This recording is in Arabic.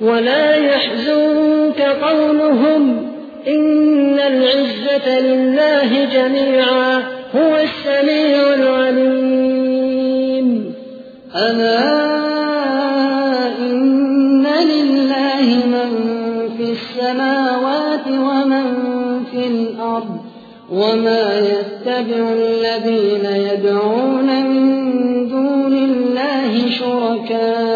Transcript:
ولا يحزنك قولهم إن العزة لله جميعا هو السميع العليم ألا إن لله من في السماوات ومن في الأرض وما يتبع الذين يدعون من دون الله شركاء